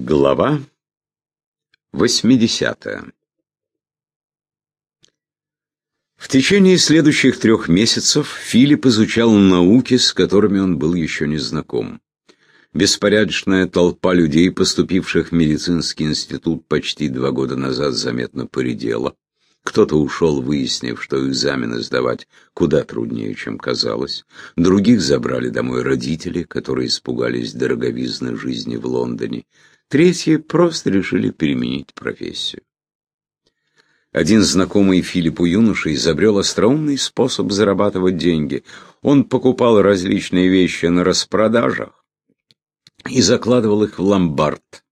Глава 80 В течение следующих трех месяцев Филипп изучал науки, с которыми он был еще не знаком. Беспорядочная толпа людей, поступивших в медицинский институт почти два года назад, заметно поредела. Кто-то ушел, выяснив, что экзамены сдавать куда труднее, чем казалось. Других забрали домой родители, которые испугались дороговизны жизни в Лондоне. Третьи просто решили переменить профессию. Один знакомый Филиппу юноша изобрел остроумный способ зарабатывать деньги. Он покупал различные вещи на распродажах и закладывал их в ломбард.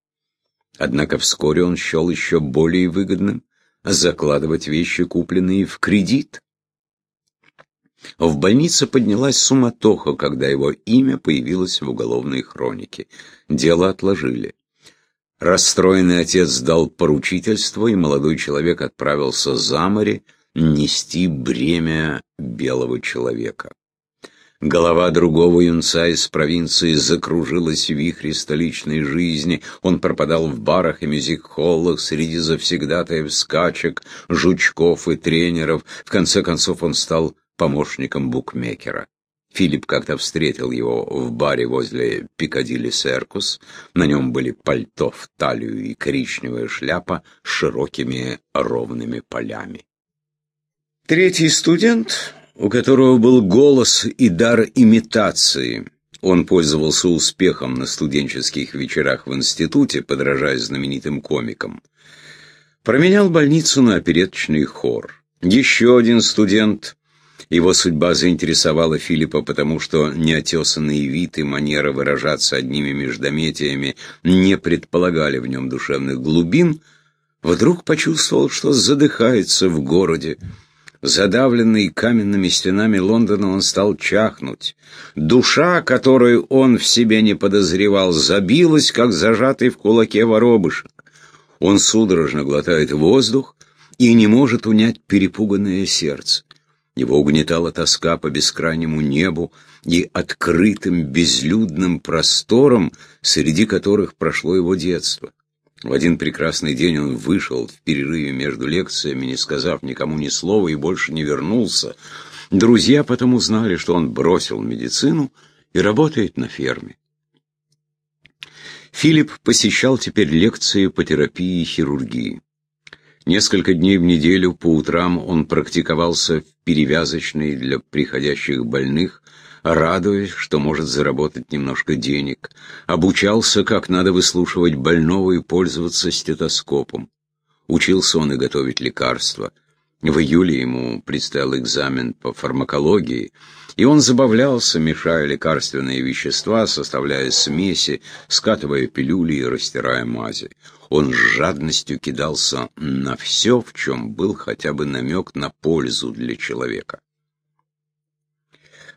Однако вскоре он счел еще более выгодным закладывать вещи, купленные в кредит. В больнице поднялась суматоха, когда его имя появилось в уголовной хронике. Дело отложили. Расстроенный отец дал поручительство, и молодой человек отправился за море нести бремя белого человека. Голова другого юнца из провинции закружилась в вихре столичной жизни. Он пропадал в барах и мюзик-холлах среди завсегдатаев скачек, жучков и тренеров. В конце концов он стал помощником букмекера. Филипп как-то встретил его в баре возле Пикадилли Серкус. На нем были пальто в талию и коричневая шляпа с широкими ровными полями. Третий студент у которого был голос и дар имитации. Он пользовался успехом на студенческих вечерах в институте, подражая знаменитым комикам. Променял больницу на опереточный хор. Еще один студент. Его судьба заинтересовала Филиппа, потому что неотесанный вид и манера выражаться одними междометиями не предполагали в нем душевных глубин, вдруг почувствовал, что задыхается в городе, Задавленный каменными стенами Лондона, он стал чахнуть. Душа, которую он в себе не подозревал, забилась, как зажатый в кулаке воробышек. Он судорожно глотает воздух и не может унять перепуганное сердце. Его угнетала тоска по бескрайнему небу и открытым безлюдным просторам, среди которых прошло его детство. В один прекрасный день он вышел в перерыве между лекциями, не сказав никому ни слова, и больше не вернулся. Друзья потом узнали, что он бросил медицину и работает на ферме. Филипп посещал теперь лекции по терапии и хирургии. Несколько дней в неделю по утрам он практиковался в перевязочной для приходящих больных, радуясь, что может заработать немножко денег, обучался, как надо выслушивать больного и пользоваться стетоскопом. Учился он и готовить лекарства. В июле ему предстоял экзамен по фармакологии, и он забавлялся, мешая лекарственные вещества, составляя смеси, скатывая пилюли и растирая мази. Он с жадностью кидался на все, в чем был хотя бы намек на пользу для человека.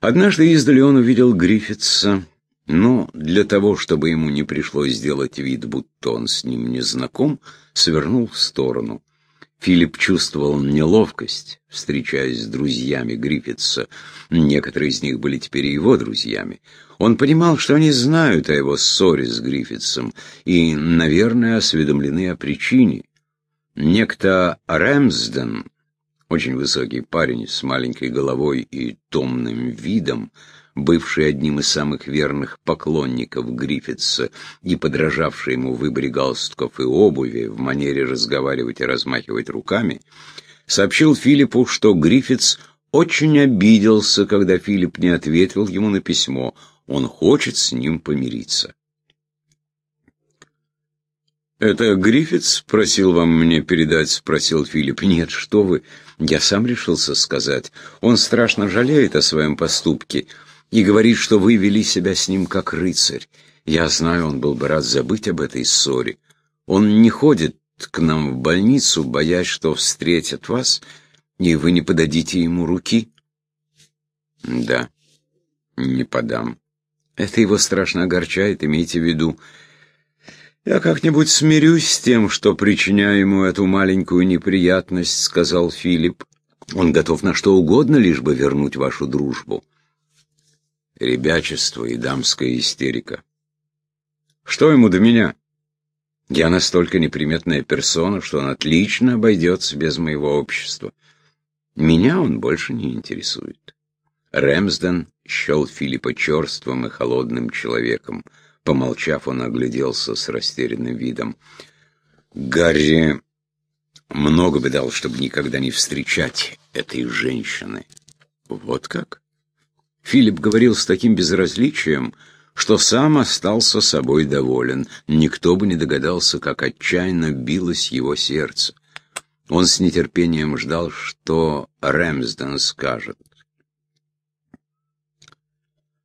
Однажды издали он увидел Гриффитса, но для того, чтобы ему не пришлось сделать вид, будто он с ним не знаком, свернул в сторону. Филипп чувствовал неловкость, встречаясь с друзьями Гриффитса. Некоторые из них были теперь его друзьями. Он понимал, что они знают о его ссоре с Гриффитсом и, наверное, осведомлены о причине. Некто Рэмсден очень высокий парень с маленькой головой и томным видом, бывший одним из самых верных поклонников Гриффитса и подражавший ему в выборе галстуков и обуви, в манере разговаривать и размахивать руками, сообщил Филиппу, что Гриффитс очень обиделся, когда Филипп не ответил ему на письмо. Он хочет с ним помириться. «Это Гриффитс просил вам мне передать?» — спросил Филипп. «Нет, что вы. Я сам решился сказать. Он страшно жалеет о своем поступке и говорит, что вы вели себя с ним как рыцарь. Я знаю, он был бы рад забыть об этой ссоре. Он не ходит к нам в больницу, боясь, что встретят вас, и вы не подадите ему руки?» «Да, не подам. Это его страшно огорчает, имейте в виду». «Я как-нибудь смирюсь с тем, что причиняю ему эту маленькую неприятность», — сказал Филипп. «Он готов на что угодно, лишь бы вернуть вашу дружбу». Ребячество и дамская истерика. «Что ему до меня? Я настолько неприметная персона, что он отлично обойдется без моего общества. Меня он больше не интересует. Рэмсден счел Филиппа черствым и холодным человеком. Помолчав, он огляделся с растерянным видом. Гарри много бы дал, чтобы никогда не встречать этой женщины. Вот как? Филипп говорил с таким безразличием, что сам остался собой доволен. Никто бы не догадался, как отчаянно билось его сердце. Он с нетерпением ждал, что Рэмсден скажет.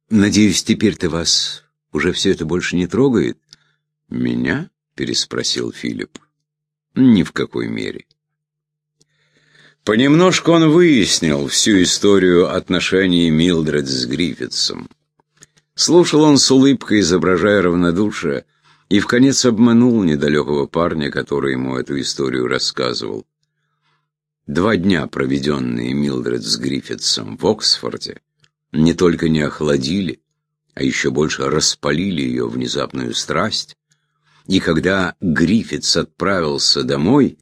«Надеюсь, теперь-то вас уже все это больше не трогает?» «Меня?» — переспросил Филипп. «Ни в какой мере». Понемножку он выяснил всю историю отношений Милдред с Гриффитсом. Слушал он с улыбкой, изображая равнодушие, и в конец обманул недалекого парня, который ему эту историю рассказывал. Два дня, проведенные Милдред с Гриффитсом в Оксфорде, не только не охладили, а еще больше распалили ее внезапную страсть, и когда Гриффитс отправился домой,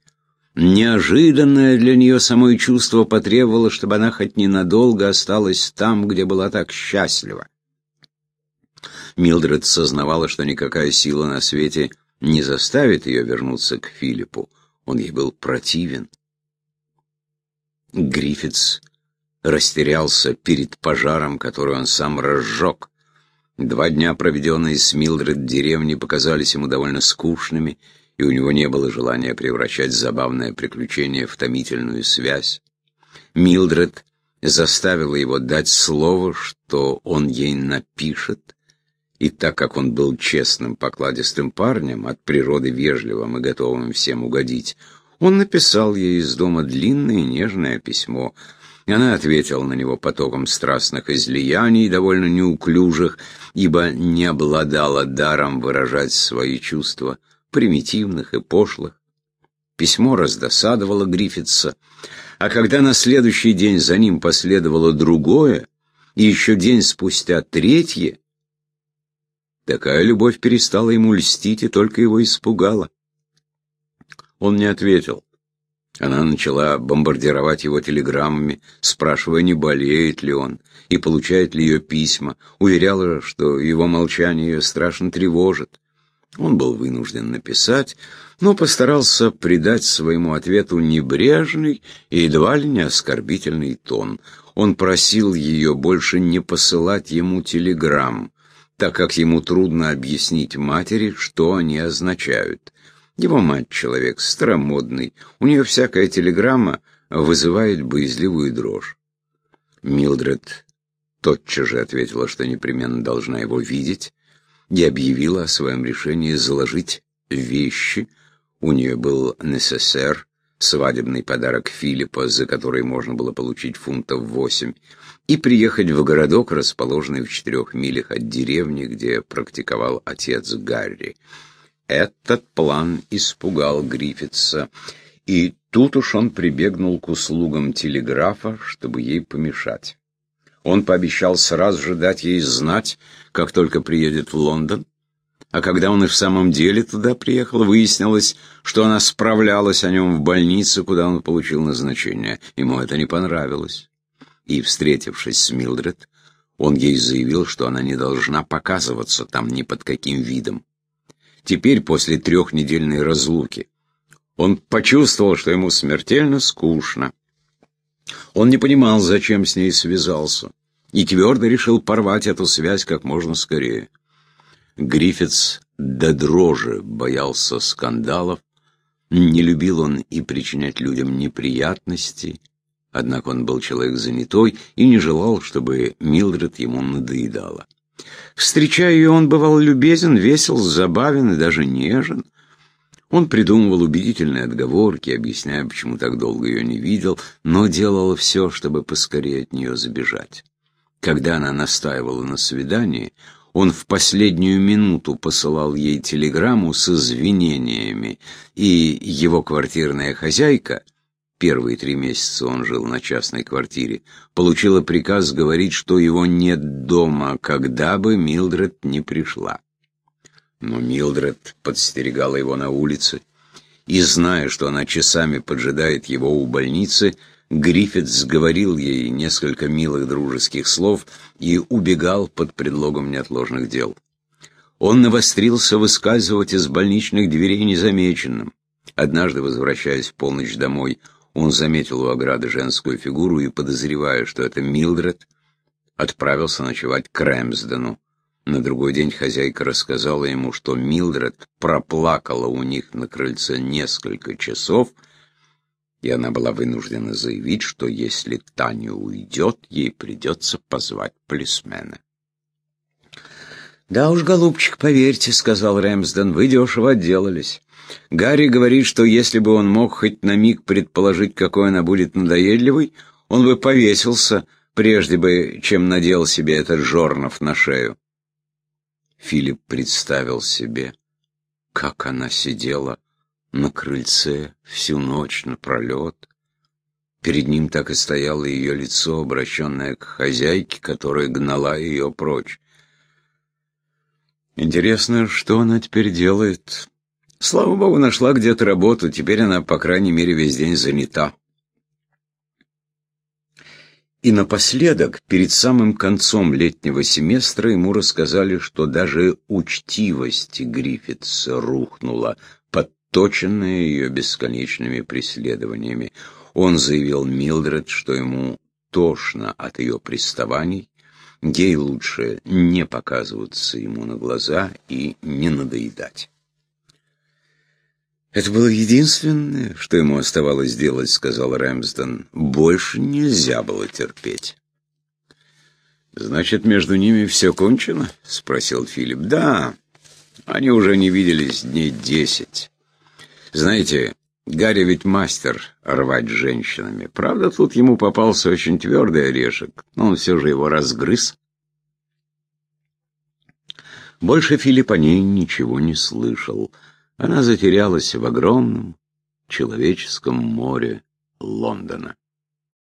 Неожиданное для нее самое чувство потребовало, чтобы она хоть ненадолго осталась там, где была так счастлива. Милдред сознавала, что никакая сила на свете не заставит ее вернуться к Филиппу. Он ей был противен. Гриффитс растерялся перед пожаром, который он сам разжег. Два дня, проведенные с Милдред в деревне, показались ему довольно скучными, и у него не было желания превращать забавное приключение в томительную связь. Милдред заставила его дать слово, что он ей напишет, и так как он был честным, покладистым парнем, от природы вежливым и готовым всем угодить, он написал ей из дома длинное нежное письмо. Она ответила на него потоком страстных излияний, довольно неуклюжих, ибо не обладала даром выражать свои чувства примитивных и пошлых. Письмо раздосадовало Гриффитса, а когда на следующий день за ним последовало другое, и еще день спустя третье, такая любовь перестала ему льстить и только его испугала. Он не ответил. Она начала бомбардировать его телеграммами, спрашивая, не болеет ли он, и получает ли ее письма, уверяла, что его молчание ее страшно тревожит. Он был вынужден написать, но постарался придать своему ответу небрежный и едва ли не оскорбительный тон. Он просил ее больше не посылать ему телеграмм, так как ему трудно объяснить матери, что они означают. Его мать человек старомодный, у нее всякая телеграмма вызывает боязливую дрожь. Милдред тотчас же ответила, что непременно должна его видеть, и объявила о своем решении заложить вещи. У нее был НССР, свадебный подарок Филиппа, за который можно было получить фунтов восемь, и приехать в городок, расположенный в четырех милях от деревни, где практиковал отец Гарри. Этот план испугал Гриффитса, и тут уж он прибегнул к услугам телеграфа, чтобы ей помешать. Он пообещал сразу же дать ей знать, как только приедет в Лондон. А когда он и в самом деле туда приехал, выяснилось, что она справлялась о нем в больнице, куда он получил назначение. Ему это не понравилось. И, встретившись с Милдред, он ей заявил, что она не должна показываться там ни под каким видом. Теперь, после трехнедельной разлуки, он почувствовал, что ему смертельно скучно. Он не понимал, зачем с ней связался, и твердо решил порвать эту связь как можно скорее. Гриффитс до дрожи боялся скандалов, не любил он и причинять людям неприятности, однако он был человек занятой и не желал, чтобы Милдред ему надоедала. Встречая ее, он бывал любезен, весел, забавен и даже нежен. Он придумывал убедительные отговорки, объясняя, почему так долго ее не видел, но делал все, чтобы поскорее от нее забежать. Когда она настаивала на свидании, он в последнюю минуту посылал ей телеграмму с извинениями, и его квартирная хозяйка, первые три месяца он жил на частной квартире, получила приказ говорить, что его нет дома, когда бы Милдред не пришла. Но Милдред подстерегала его на улице, и, зная, что она часами поджидает его у больницы, Гриффит сговорил ей несколько милых дружеских слов и убегал под предлогом неотложных дел. Он навострился выскальзывать из больничных дверей незамеченным. Однажды, возвращаясь в полночь домой, он заметил у ограды женскую фигуру и, подозревая, что это Милдред, отправился ночевать к Рэмсдену. На другой день хозяйка рассказала ему, что Милдред проплакала у них на крыльце несколько часов, и она была вынуждена заявить, что если Таня уйдет, ей придется позвать полисмена. «Да уж, голубчик, поверьте», — сказал Рэмсден, — «вы дешево отделались. Гарри говорит, что если бы он мог хоть на миг предположить, какой она будет надоедливой, он бы повесился, прежде бы, чем надел себе этот жорнов на шею. Филипп представил себе, как она сидела на крыльце всю ночь напролет. Перед ним так и стояло ее лицо, обращенное к хозяйке, которая гнала ее прочь. Интересно, что она теперь делает? Слава богу, нашла где-то работу, теперь она, по крайней мере, весь день занята. И напоследок, перед самым концом летнего семестра, ему рассказали, что даже учтивость Гриффитса рухнула, подточенная ее бесконечными преследованиями. Он заявил Милдред, что ему тошно от ее приставаний, ей лучше не показываться ему на глаза и не надоедать. «Это было единственное, что ему оставалось делать», — сказал Рэмсден. «Больше нельзя было терпеть». «Значит, между ними все кончено?» — спросил Филипп. «Да, они уже не виделись дней десять. Знаете, Гарри ведь мастер рвать женщинами. Правда, тут ему попался очень твердый орешек, но он все же его разгрыз». Больше Филипп о ней ничего не слышал. Она затерялась в огромном человеческом море Лондона.